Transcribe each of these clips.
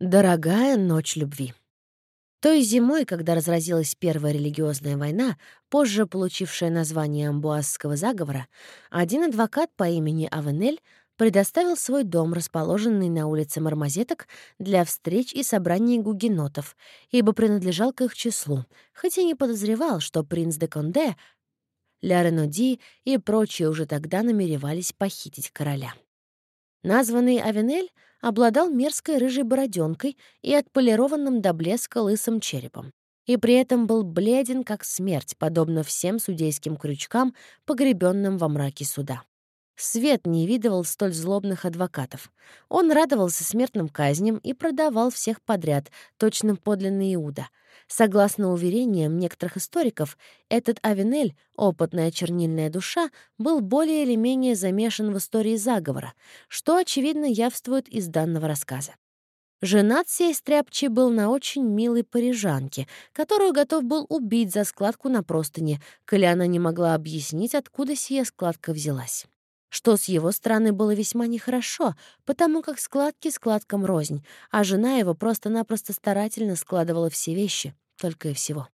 Дорогая ночь любви. Той зимой, когда разразилась Первая религиозная война, позже получившая название Амбуазского заговора, один адвокат по имени Авенель предоставил свой дом, расположенный на улице Мармазеток, для встреч и собраний гугенотов, ибо принадлежал к их числу, хотя не подозревал, что принц де Конде, Ля Ренуди и прочие уже тогда намеревались похитить короля. Названный Авенель обладал мерзкой рыжей бороденкой и отполированным до блеска лысым черепом. И при этом был бледен, как смерть, подобно всем судейским крючкам, погребенным во мраке суда. Свет не видывал столь злобных адвокатов. Он радовался смертным казням и продавал всех подряд, точно подлинный Иуда. Согласно уверениям некоторых историков, этот Авенель, опытная чернильная душа, был более или менее замешан в истории заговора, что, очевидно, явствует из данного рассказа. Женат сей стряпчий был на очень милой парижанке, которую готов был убить за складку на простыне, коли она не могла объяснить, откуда сия складка взялась что с его стороны было весьма нехорошо, потому как складки складкам рознь, а жена его просто-напросто старательно складывала все вещи, только и всего.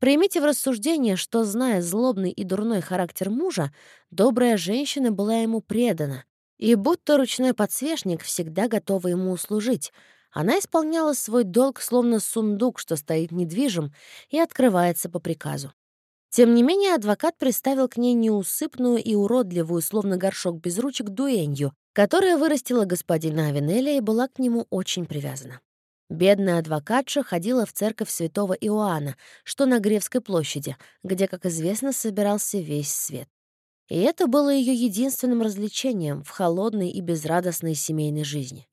Примите в рассуждение, что, зная злобный и дурной характер мужа, добрая женщина была ему предана, и будто ручной подсвечник всегда готова ему услужить. Она исполняла свой долг, словно сундук, что стоит недвижим и открывается по приказу. Тем не менее, адвокат приставил к ней неусыпную и уродливую, словно горшок без ручек, дуэнью, которая вырастила господина Авинеля и была к нему очень привязана. Бедная адвокатша ходила в церковь святого Иоанна, что на Гревской площади, где, как известно, собирался весь свет. И это было ее единственным развлечением в холодной и безрадостной семейной жизни.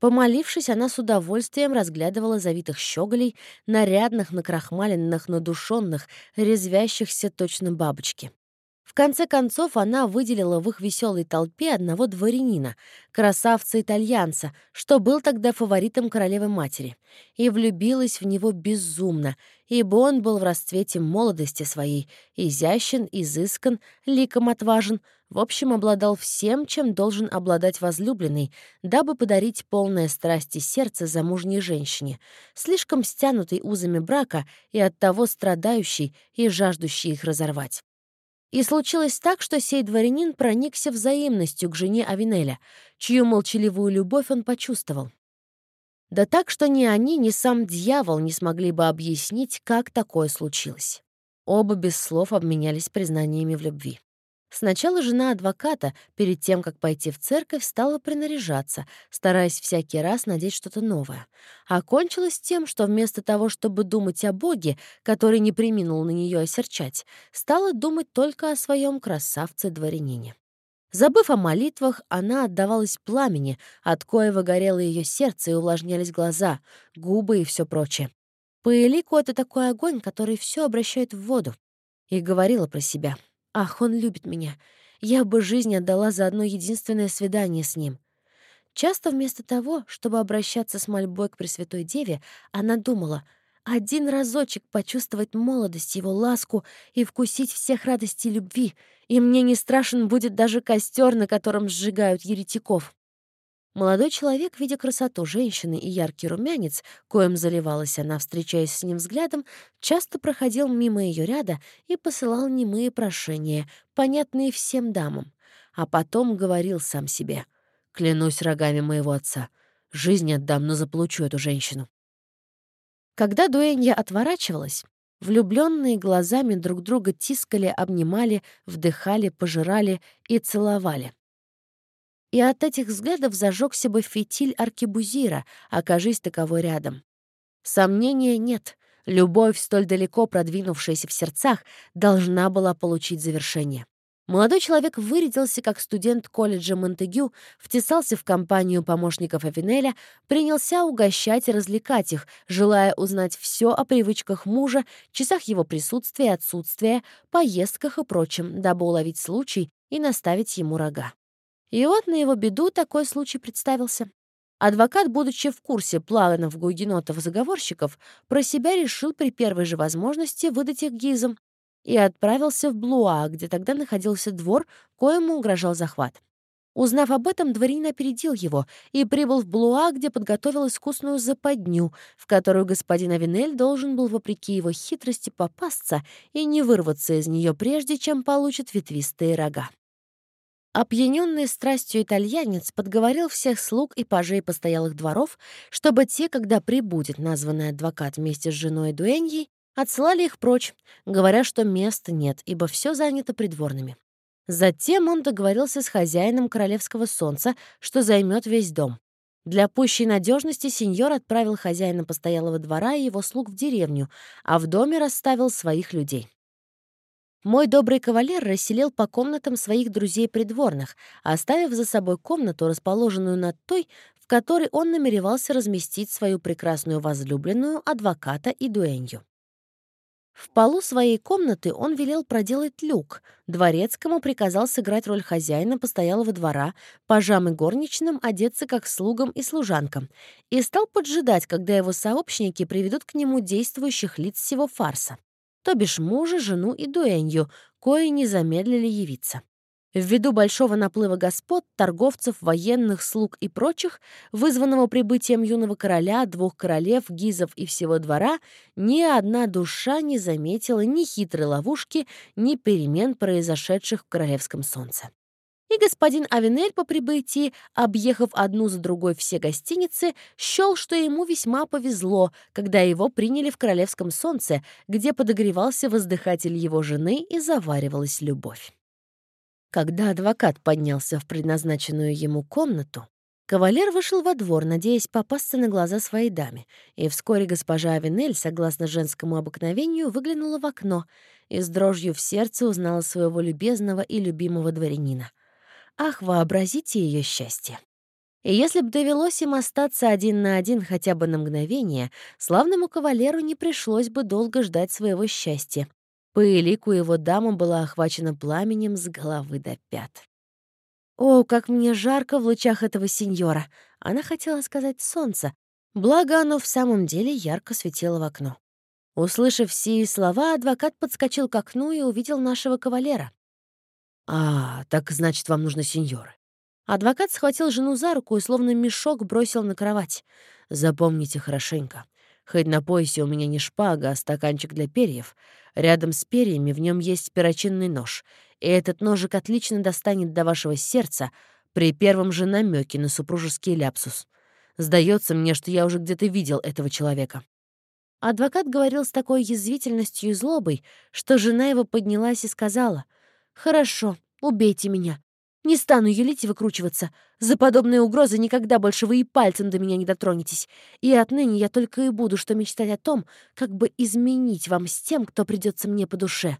Помолившись, она с удовольствием разглядывала завитых щеголей, нарядных, накрахмаленных, надушенных, резвящихся точно бабочки. В конце концов, она выделила в их веселой толпе одного дворянина, красавца-итальянца, что был тогда фаворитом королевы матери, и влюбилась в него безумно, ибо он был в расцвете молодости своей, изящен, изыскан, ликом отважен, в общем, обладал всем, чем должен обладать возлюбленный, дабы подарить полное страсти сердце замужней женщине, слишком стянутой узами брака и оттого страдающей и жаждущей их разорвать. И случилось так, что сей дворянин проникся взаимностью к жене Авинеля, чью молчаливую любовь он почувствовал. Да так, что ни они, ни сам дьявол не смогли бы объяснить, как такое случилось. Оба без слов обменялись признаниями в любви. Сначала жена адвоката, перед тем, как пойти в церковь, стала принаряжаться, стараясь всякий раз надеть что-то новое. А кончилось тем, что вместо того, чтобы думать о Боге, который не приминул на нее осерчать, стала думать только о своем красавце-дворянине. Забыв о молитвах, она отдавалась пламени, от коего горело ее сердце и увлажнялись глаза, губы и все прочее. По элику это такой огонь, который все обращает в воду. И говорила про себя. Ах, он любит меня. Я бы жизнь отдала за одно единственное свидание с ним. Часто вместо того, чтобы обращаться с мольбой к Пресвятой Деве, она думала — один разочек почувствовать молодость, его ласку и вкусить всех радостей любви, и мне не страшен будет даже костер, на котором сжигают еретиков. Молодой человек, видя красоту женщины и яркий румянец, коим заливалась она, встречаясь с ним взглядом, часто проходил мимо ее ряда и посылал немые прошения, понятные всем дамам. А потом говорил сам себе «Клянусь рогами моего отца, жизнь отдам, но заполучу эту женщину». Когда дуэнья отворачивалась, влюбленные глазами друг друга тискали, обнимали, вдыхали, пожирали и целовали и от этих взглядов зажегся бы фитиль аркебузира, окажись таковой рядом. Сомнения нет. Любовь, столь далеко продвинувшаяся в сердцах, должна была получить завершение. Молодой человек вырядился как студент колледжа Монтегю, втесался в компанию помощников Авинеля, принялся угощать и развлекать их, желая узнать все о привычках мужа, часах его присутствия и отсутствия, поездках и прочем, дабы уловить случай и наставить ему рога. И вот на его беду такой случай представился. Адвокат, будучи в курсе планов гугенотов-заговорщиков, про себя решил при первой же возможности выдать их гизам и отправился в Блуа, где тогда находился двор, коему угрожал захват. Узнав об этом, дворянин опередил его и прибыл в Блуа, где подготовил искусную западню, в которую господин Авинель должен был, вопреки его хитрости, попасться и не вырваться из нее прежде, чем получит ветвистые рога. Опьяненный страстью итальянец подговорил всех слуг и пажей постоялых дворов, чтобы те, когда прибудет названный адвокат вместе с женой Дуэньей, отслали их прочь, говоря, что места нет, ибо все занято придворными. Затем он договорился с хозяином Королевского солнца, что займет весь дом. Для пущей надежности сеньор отправил хозяина постоялого двора и его слуг в деревню, а в доме расставил своих людей. Мой добрый кавалер расселил по комнатам своих друзей придворных, оставив за собой комнату, расположенную над той, в которой он намеревался разместить свою прекрасную возлюбленную, адвоката и дуэнью. В полу своей комнаты он велел проделать люк. Дворецкому приказал сыграть роль хозяина постоялого двора, пажам и горничным одеться как слугам и служанкам, и стал поджидать, когда его сообщники приведут к нему действующих лиц всего фарса, то бишь мужа, жену и дуэнью, кои не замедлили явиться. Ввиду большого наплыва господ, торговцев, военных, слуг и прочих, вызванного прибытием юного короля, двух королев, гизов и всего двора, ни одна душа не заметила ни хитрой ловушки, ни перемен, произошедших в королевском солнце. И господин Авенель по прибытии, объехав одну за другой все гостиницы, счел, что ему весьма повезло, когда его приняли в королевском солнце, где подогревался воздыхатель его жены и заваривалась любовь. Когда адвокат поднялся в предназначенную ему комнату, кавалер вышел во двор, надеясь попасться на глаза своей даме, и вскоре госпожа Авинель, согласно женскому обыкновению, выглянула в окно и с дрожью в сердце узнала своего любезного и любимого дворянина. Ах, вообразите ее счастье! И если б довелось им остаться один на один хотя бы на мгновение, славному кавалеру не пришлось бы долго ждать своего счастья, по элику его дама была охвачена пламенем с головы до пят. «О, как мне жарко в лучах этого сеньора!» Она хотела сказать «солнце», благо оно в самом деле ярко светило в окно. Услышав сии слова, адвокат подскочил к окну и увидел нашего кавалера. «А, так значит, вам нужны сеньоры». Адвокат схватил жену за руку и словно мешок бросил на кровать. «Запомните хорошенько. Хоть на поясе у меня не шпага, а стаканчик для перьев. Рядом с перьями в нем есть перочинный нож, и этот ножик отлично достанет до вашего сердца при первом же намеке на супружеский ляпсус. Сдается мне, что я уже где-то видел этого человека». Адвокат говорил с такой язвительностью и злобой, что жена его поднялась и сказала, «Хорошо, убейте меня. Не стану юлить и выкручиваться. За подобные угрозы никогда больше вы и пальцем до меня не дотронетесь. И отныне я только и буду что мечтать о том, как бы изменить вам с тем, кто придется мне по душе».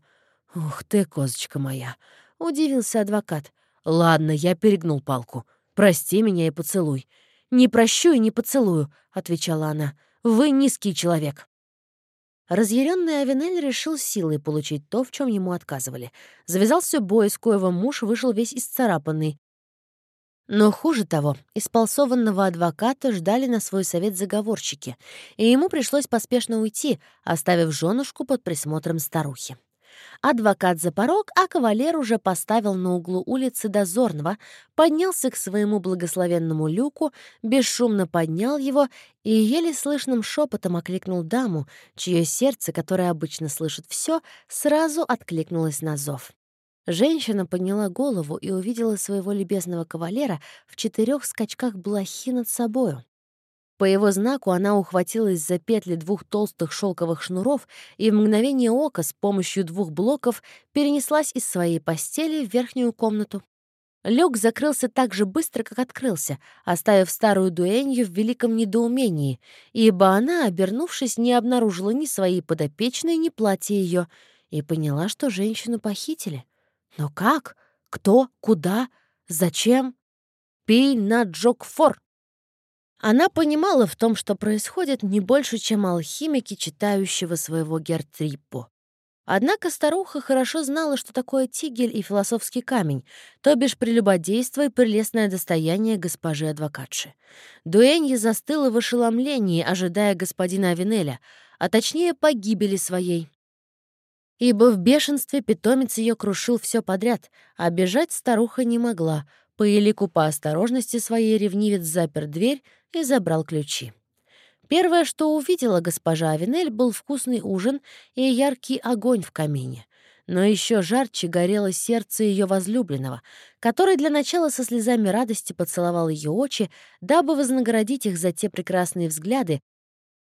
«Ух ты, козочка моя!» — удивился адвокат. «Ладно, я перегнул палку. Прости меня и поцелуй». «Не прощу и не поцелую», — отвечала она. «Вы низкий человек». Разъяренный Авенель решил силой получить то, в чем ему отказывали. Завязался бой, с коего муж вышел весь исцарапанный. Но хуже того, исполсованного адвоката ждали на свой совет заговорщики, и ему пришлось поспешно уйти, оставив женушку под присмотром старухи. Адвокат за порог, а кавалер уже поставил на углу улицы дозорного, поднялся к своему благословенному люку, бесшумно поднял его и еле слышным шепотом окликнул даму, чье сердце, которое обычно слышит все, сразу откликнулось на зов. Женщина подняла голову и увидела своего любезного кавалера в четырех скачках блохи над собою. По его знаку она ухватилась за петли двух толстых шелковых шнуров и в мгновение ока с помощью двух блоков перенеслась из своей постели в верхнюю комнату. Люк закрылся так же быстро, как открылся, оставив старую дуэнью в великом недоумении, ибо она, обернувшись, не обнаружила ни своей подопечной, ни платья ее, и поняла, что женщину похитили. Но как? Кто? Куда? Зачем? «Пей на Джокфор!» Она понимала в том, что происходит, не больше, чем алхимики, читающего своего Гертриппо. Однако старуха хорошо знала, что такое тигель и философский камень, то бишь прелюбодейство и прелестное достояние госпожи адвокатши. Дуэнья застыла в ошеломлении, ожидая господина Авинеля, а точнее погибели своей. Ибо в бешенстве питомец ее крушил все подряд, а бежать старуха не могла, По элику по осторожности своей ревнивец запер дверь и забрал ключи. Первое, что увидела госпожа Авинель, был вкусный ужин и яркий огонь в камине. Но еще жарче горело сердце ее возлюбленного, который для начала со слезами радости поцеловал ее очи, дабы вознаградить их за те прекрасные взгляды,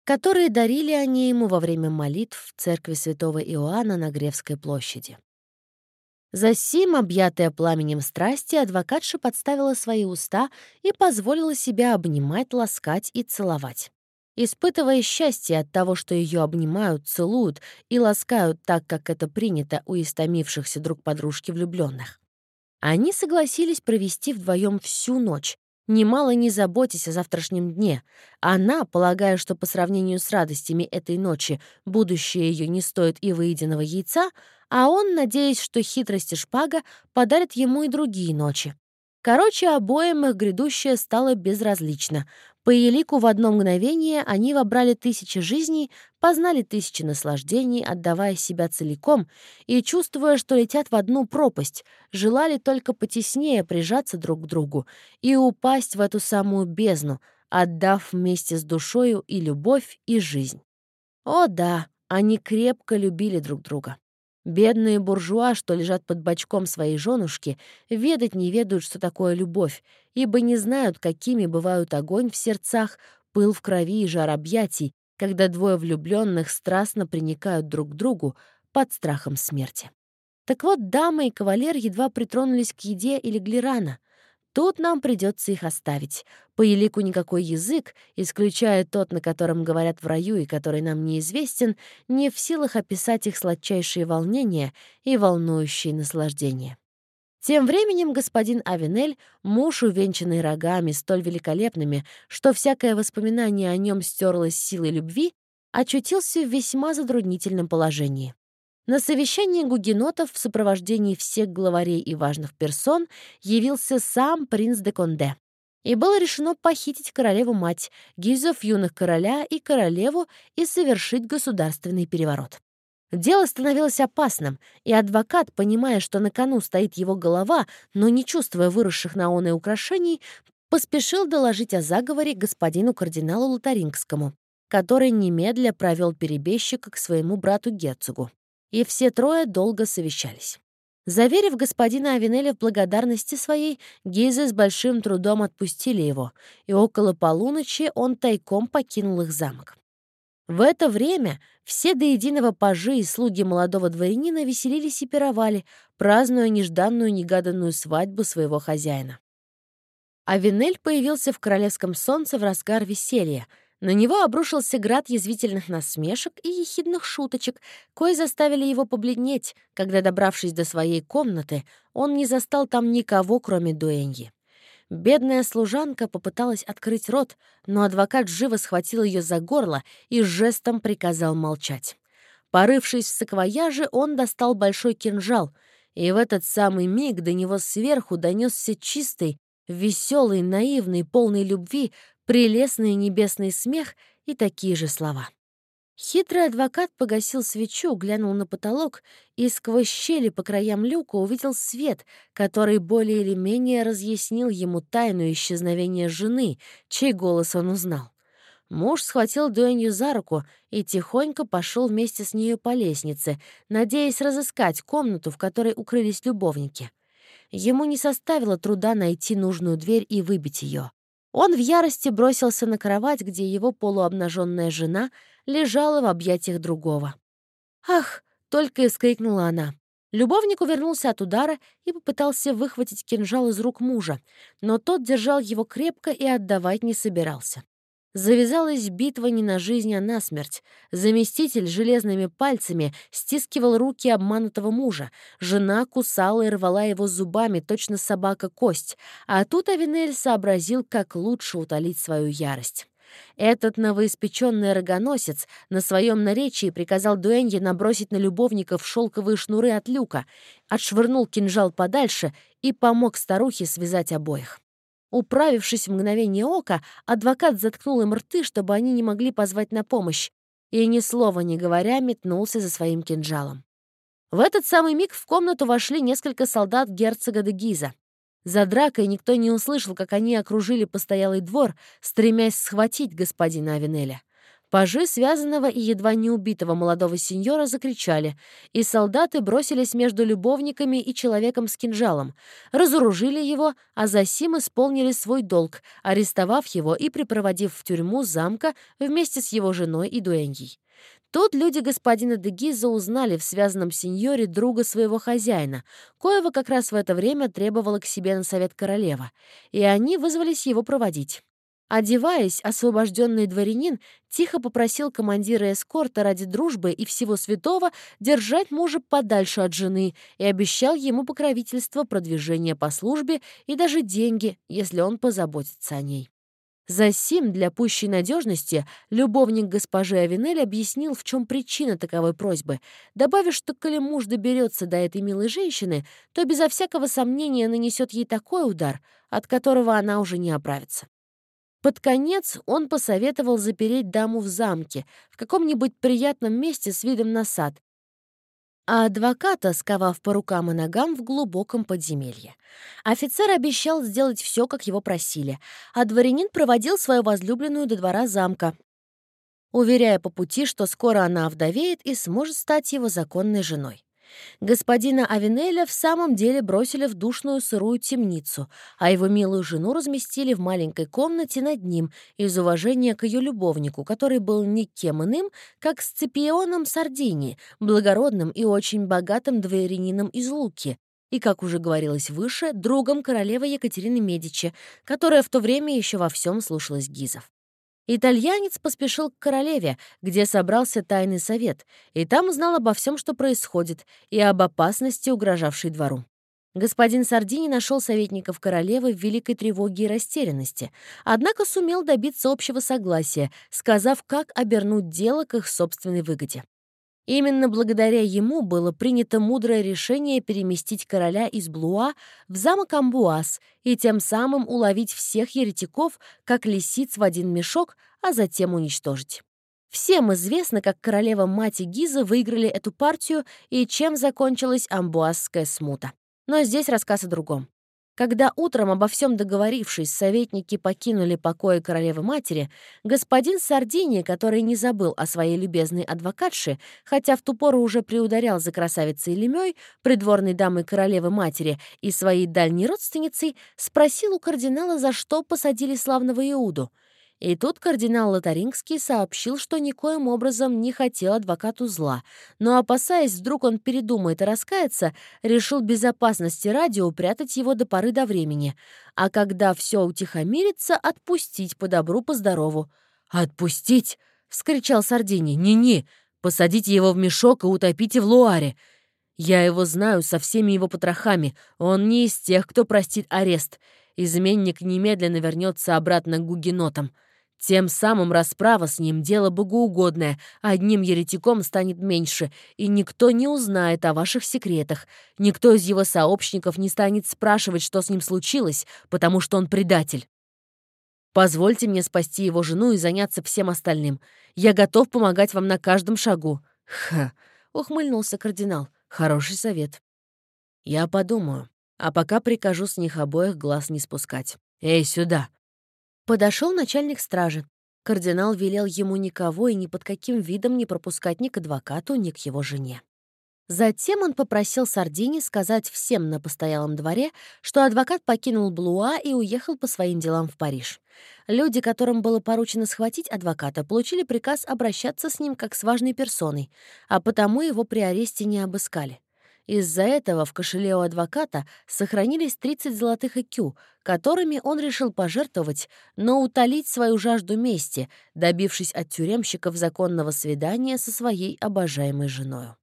которые дарили они ему во время молитв в церкви святого Иоанна на Гревской площади. За сим, объятая пламенем страсти, адвокатша подставила свои уста и позволила себя обнимать, ласкать и целовать. Испытывая счастье от того, что ее обнимают, целуют и ласкают так, как это принято у истомившихся друг подружки влюбленных. Они согласились провести вдвоем всю ночь, немало не заботясь о завтрашнем дне. Она, полагая, что по сравнению с радостями этой ночи будущее ее не стоит и выеденного яйца, а он, надеясь, что хитрость и шпага подарят ему и другие ночи. Короче, обоим их грядущее стало безразлично. По елику в одно мгновение они вобрали тысячи жизней, познали тысячи наслаждений, отдавая себя целиком и чувствуя, что летят в одну пропасть, желали только потеснее прижаться друг к другу и упасть в эту самую бездну, отдав вместе с душою и любовь, и жизнь. О да, они крепко любили друг друга. Бедные буржуа, что лежат под бочком своей женушки, ведать не ведают, что такое любовь, ибо не знают, какими бывают огонь в сердцах, пыл в крови и жар объятий, когда двое влюбленных страстно приникают друг к другу под страхом смерти. Так вот, дама и кавалер едва притронулись к еде и легли рано. Тут нам придется их оставить. По елику никакой язык, исключая тот, на котором говорят в раю и который нам неизвестен, не в силах описать их сладчайшие волнения и волнующие наслаждения. Тем временем господин Авенель, муж, увенчанный рогами, столь великолепными, что всякое воспоминание о нем стерлось силой любви, очутился в весьма затруднительном положении. На совещании гугенотов в сопровождении всех главарей и важных персон явился сам принц де Конде. И было решено похитить королеву-мать, гизов юных короля и королеву и совершить государственный переворот. Дело становилось опасным, и адвокат, понимая, что на кону стоит его голова, но не чувствуя выросших на он и украшений, поспешил доложить о заговоре господину кардиналу Лотарингскому, который немедля провел перебежчика к своему брату-герцогу и все трое долго совещались. Заверив господина Авинеля в благодарности своей, Гизы с большим трудом отпустили его, и около полуночи он тайком покинул их замок. В это время все до единого пажи и слуги молодого дворянина веселились и пировали, празднуя нежданную негаданную свадьбу своего хозяина. Авинель появился в королевском солнце в разгар веселья — на него обрушился град язвительных насмешек и ехидных шуточек, кои заставили его побледнеть, когда, добравшись до своей комнаты, он не застал там никого, кроме дуэньи. Бедная служанка попыталась открыть рот, но адвокат живо схватил ее за горло и жестом приказал молчать. Порывшись в саквояже, он достал большой кинжал, и в этот самый миг до него сверху донесся чистый, веселый, наивный, полный любви прелестный небесный смех и такие же слова. Хитрый адвокат погасил свечу, глянул на потолок и сквозь щели по краям люка увидел свет, который более или менее разъяснил ему тайну исчезновения жены, чей голос он узнал. Муж схватил Дуэнью за руку и тихонько пошел вместе с нею по лестнице, надеясь разыскать комнату, в которой укрылись любовники. Ему не составило труда найти нужную дверь и выбить ее. Он в ярости бросился на кровать, где его полуобнаженная жена лежала в объятиях другого. «Ах!» — только и скрикнула она. Любовник увернулся от удара и попытался выхватить кинжал из рук мужа, но тот держал его крепко и отдавать не собирался. Завязалась битва не на жизнь, а на смерть. Заместитель железными пальцами стискивал руки обманутого мужа. Жена кусала и рвала его зубами, точно собака кость. А тут Авинель сообразил, как лучше утолить свою ярость. Этот новоиспеченный рогоносец на своем наречии приказал Дуэнье набросить на любовников шелковые шнуры от люка, отшвырнул кинжал подальше и помог старухе связать обоих. Управившись в мгновение ока, адвокат заткнул им рты, чтобы они не могли позвать на помощь, и ни слова не говоря метнулся за своим кинжалом. В этот самый миг в комнату вошли несколько солдат герцога де Гиза. За дракой никто не услышал, как они окружили постоялый двор, стремясь схватить господина Авинеля. Пажи связанного и едва не убитого молодого сеньора закричали, и солдаты бросились между любовниками и человеком с кинжалом, разоружили его, а засим исполнили свой долг, арестовав его и припроводив в тюрьму замка вместе с его женой и дуэньей. Тут люди господина Дегиза узнали в связанном сеньоре друга своего хозяина, коего как раз в это время требовала к себе на совет королева, и они вызвались его проводить. Одеваясь, освобожденный дворянин тихо попросил командира эскорта ради дружбы и всего святого держать мужа подальше от жены и обещал ему покровительство, продвижение по службе и даже деньги, если он позаботится о ней. За сим, для пущей надежности, любовник госпожи Авинель объяснил, в чем причина таковой просьбы, добавив, что коли муж доберется до этой милой женщины, то безо всякого сомнения нанесет ей такой удар, от которого она уже не оправится. Под конец он посоветовал запереть даму в замке, в каком-нибудь приятном месте с видом на сад, а адвоката, сковав по рукам и ногам в глубоком подземелье. Офицер обещал сделать все, как его просили, а дворянин проводил свою возлюбленную до двора замка, уверяя по пути, что скоро она овдовеет и сможет стать его законной женой. Господина Авинеля в самом деле бросили в душную сырую темницу, а его милую жену разместили в маленькой комнате над ним из уважения к ее любовнику, который был никем иным, как Сципионом Сардини, благородным и очень богатым дворянином из Луки, и, как уже говорилось выше, другом королевы Екатерины Медичи, которая в то время еще во всем слушалась Гизов. Итальянец поспешил к королеве, где собрался тайный совет, и там узнал обо всем, что происходит, и об опасности, угрожавшей двору. Господин Сардини нашел советников королевы в великой тревоге и растерянности, однако сумел добиться общего согласия, сказав, как обернуть дело к их собственной выгоде. Именно благодаря ему было принято мудрое решение переместить короля из Блуа в замок Амбуаз и тем самым уловить всех еретиков, как лисиц в один мешок, а затем уничтожить. Всем известно, как королева-мать и Гиза выиграли эту партию и чем закончилась амбуазская смута. Но здесь рассказ о другом. Когда утром, обо всем договорившись, советники покинули покои королевы-матери, господин Сардини, который не забыл о своей любезной адвокатше, хотя в ту пору уже приударял за красавицей Лемёй, придворной дамой королевы-матери и своей дальней родственницей, спросил у кардинала, за что посадили славного Иуду — и тут кардинал Лотарингский сообщил, что никоим образом не хотел адвокату зла, но, опасаясь, вдруг он передумает и раскается, решил безопасности ради упрятать его до поры до времени, а когда все утихомирится, отпустить по добру, по здорову. «Отпустить!» — вскричал Сардини. «Не-не! Посадите его в мешок и утопите в луаре!» Я его знаю со всеми его потрохами. Он не из тех, кто простит арест. Изменник немедленно вернется обратно к гугенотам. Тем самым расправа с ним — дело богоугодное, одним еретиком станет меньше, и никто не узнает о ваших секретах. Никто из его сообщников не станет спрашивать, что с ним случилось, потому что он предатель. Позвольте мне спасти его жену и заняться всем остальным. Я готов помогать вам на каждом шагу». «Ха!» — ухмыльнулся кардинал. «Хороший совет». «Я подумаю, а пока прикажу с них обоих глаз не спускать. Эй, сюда!» Подошел начальник стражи. Кардинал велел ему никого и ни под каким видом не пропускать ни к адвокату, ни к его жене. Затем он попросил Сардини сказать всем на постоялом дворе, что адвокат покинул Блуа и уехал по своим делам в Париж. Люди, которым было поручено схватить адвоката, получили приказ обращаться с ним как с важной персоной, а потому его при аресте не обыскали. Из-за этого в кошеле у адвоката сохранились 30 золотых икю, которыми он решил пожертвовать, но утолить свою жажду мести, добившись от тюремщиков законного свидания со своей обожаемой женою.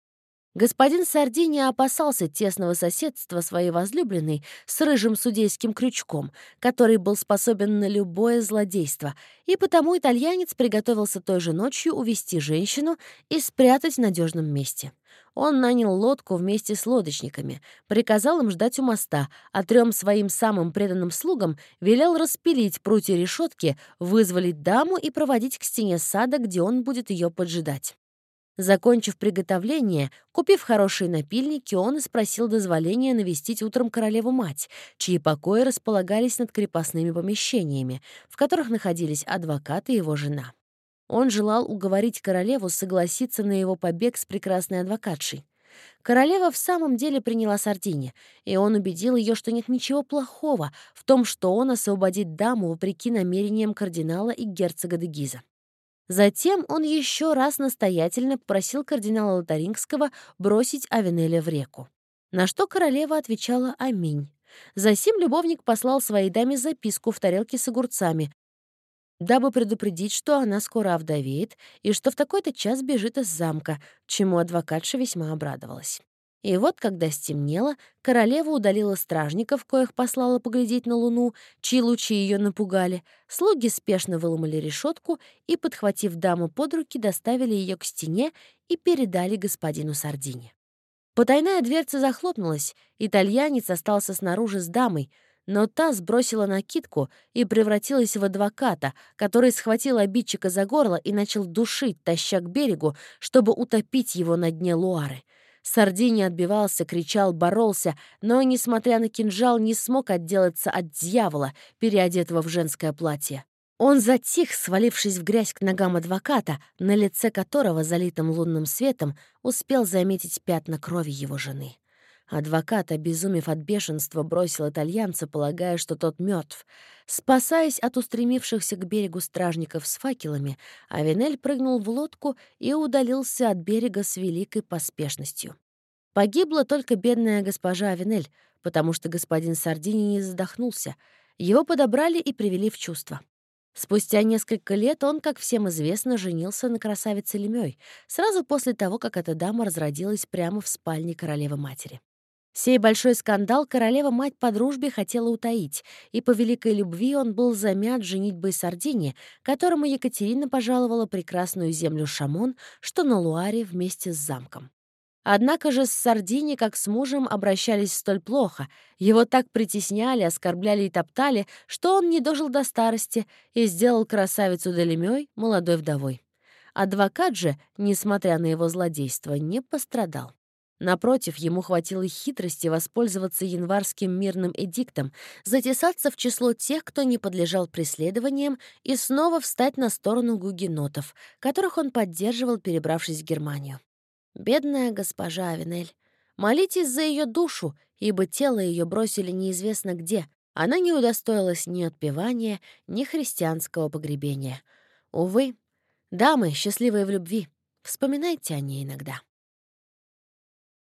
Господин Сардини опасался тесного соседства своей возлюбленной с рыжим судейским крючком, который был способен на любое злодейство, и потому итальянец приготовился той же ночью увести женщину и спрятать в надежном месте. Он нанял лодку вместе с лодочниками, приказал им ждать у моста, а трем своим самым преданным слугам велел распилить прутья решетки, вызволить даму и проводить к стене сада, где он будет ее поджидать. Закончив приготовление, купив хорошие напильники, он и спросил дозволения навестить утром королеву-мать, чьи покои располагались над крепостными помещениями, в которых находились адвокат и его жена. Он желал уговорить королеву согласиться на его побег с прекрасной адвокатшей. Королева в самом деле приняла Сардини, и он убедил ее, что нет ничего плохого в том, что он освободит даму вопреки намерениям кардинала и герцога де Гиза. Затем он еще раз настоятельно попросил кардинала Лотарингского бросить Авенеля в реку. На что королева отвечала «Аминь». Засим любовник послал своей даме записку в тарелке с огурцами, дабы предупредить, что она скоро овдовеет и что в такой-то час бежит из замка, чему адвокатша весьма обрадовалась. И вот, когда стемнело, королева удалила стражников, коих послала поглядеть на луну, чьи лучи ее напугали. Слуги спешно выломали решетку и, подхватив даму под руки, доставили ее к стене и передали господину Сардине. Потайная дверца захлопнулась, итальянец остался снаружи с дамой, но та сбросила накидку и превратилась в адвоката, который схватил обидчика за горло и начал душить, таща к берегу, чтобы утопить его на дне Луары — Сардини отбивался, кричал, боролся, но, несмотря на кинжал, не смог отделаться от дьявола, переодетого в женское платье. Он затих, свалившись в грязь к ногам адвоката, на лице которого, залитым лунным светом, успел заметить пятна крови его жены. Адвокат, обезумев от бешенства, бросил итальянца, полагая, что тот мертв. Спасаясь от устремившихся к берегу стражников с факелами, Авенель прыгнул в лодку и удалился от берега с великой поспешностью. Погибла только бедная госпожа Авенель, потому что господин Сардини не задохнулся. Его подобрали и привели в чувство. Спустя несколько лет он, как всем известно, женился на красавице Лемёй, сразу после того, как эта дама разродилась прямо в спальне королевы-матери. Сей большой скандал королева-мать по дружбе хотела утаить, и по великой любви он был замят женитьбой Сардине, которому Екатерина пожаловала прекрасную землю Шамон, что на Луаре вместе с замком. Однако же с Сардини, как с мужем, обращались столь плохо, его так притесняли, оскорбляли и топтали, что он не дожил до старости и сделал красавицу Делемёй молодой вдовой. Адвокат же, несмотря на его злодейство, не пострадал. Напротив, ему хватило хитрости воспользоваться январским мирным эдиктом, затесаться в число тех, кто не подлежал преследованиям, и снова встать на сторону гугенотов, которых он поддерживал, перебравшись в Германию. Бедная госпожа Авенель. Молитесь за ее душу, ибо тело ее бросили неизвестно где. Она не удостоилась ни отпевания, ни христианского погребения. Увы, дамы, счастливые в любви, вспоминайте о ней иногда.